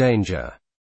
danger.